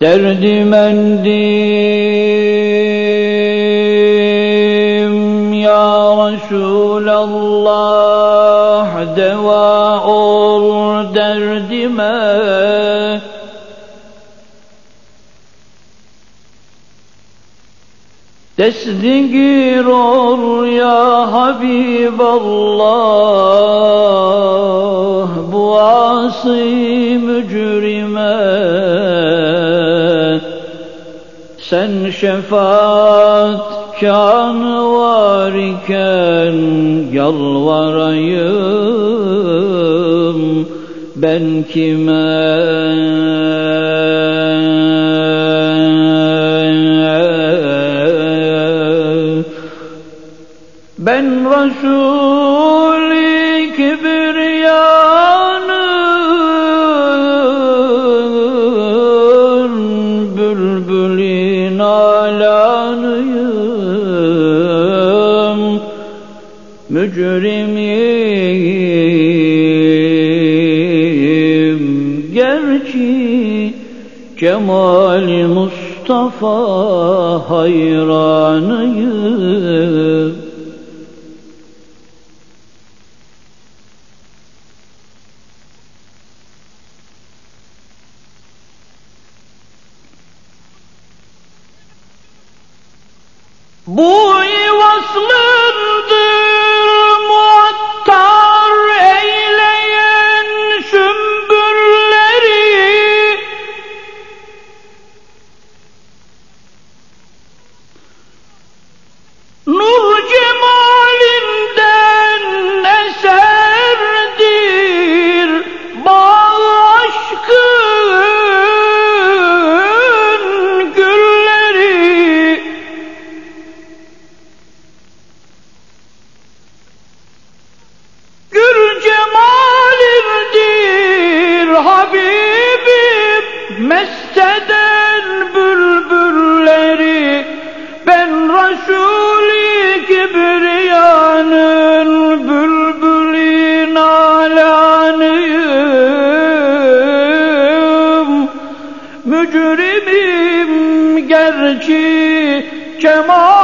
Derdimendim ya Resulallah deva ol derdime. Destigir ol ya Habiballah bu asi mücrime sen şefaat kanı var iken yalvarayım ben kime? Ben Resul-i Kibriyanın mücrimim. Gerçi Cemal Mustafa hayranıyım. Bu Mesteden bülbülleri Ben Resul-i Kibriyanın Bülbülin alanıyım. Mücrimim gerçi Cemal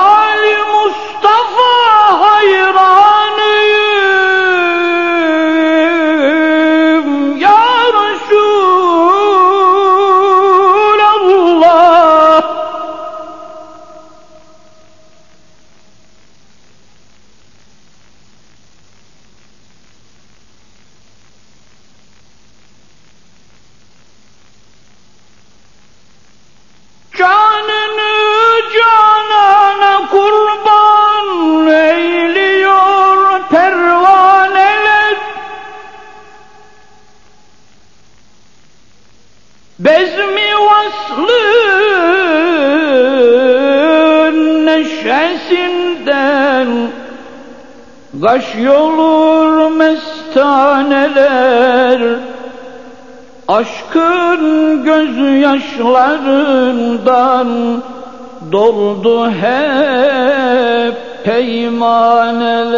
Bezmi vaslın neşesinden Gaş yolur mestaneler. Aşkın gözyaşlarından doldu hep peymaneler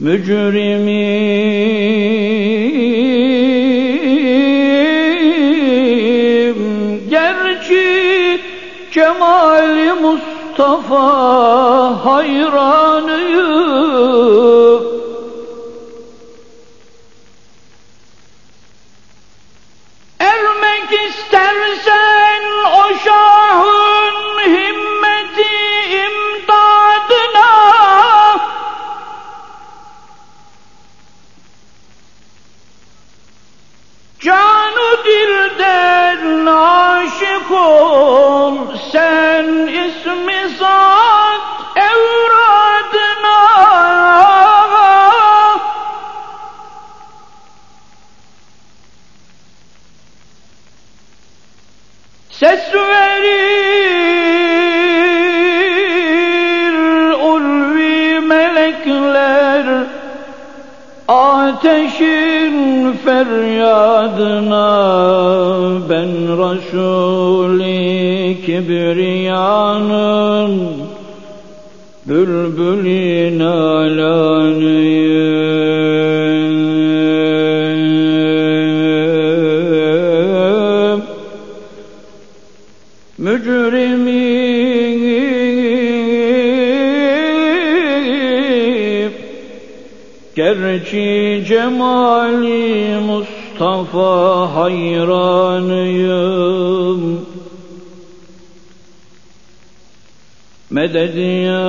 Mücrimim gerçi Cemali Mustafa hayranıyım. Ermek istersen Ses verir ulvi melekler ateşin feryadına. Ben Resul-i Kibriyanın bülbül-i nalanıyım gerçi cemali Mustafa hayranıyım. Medet ya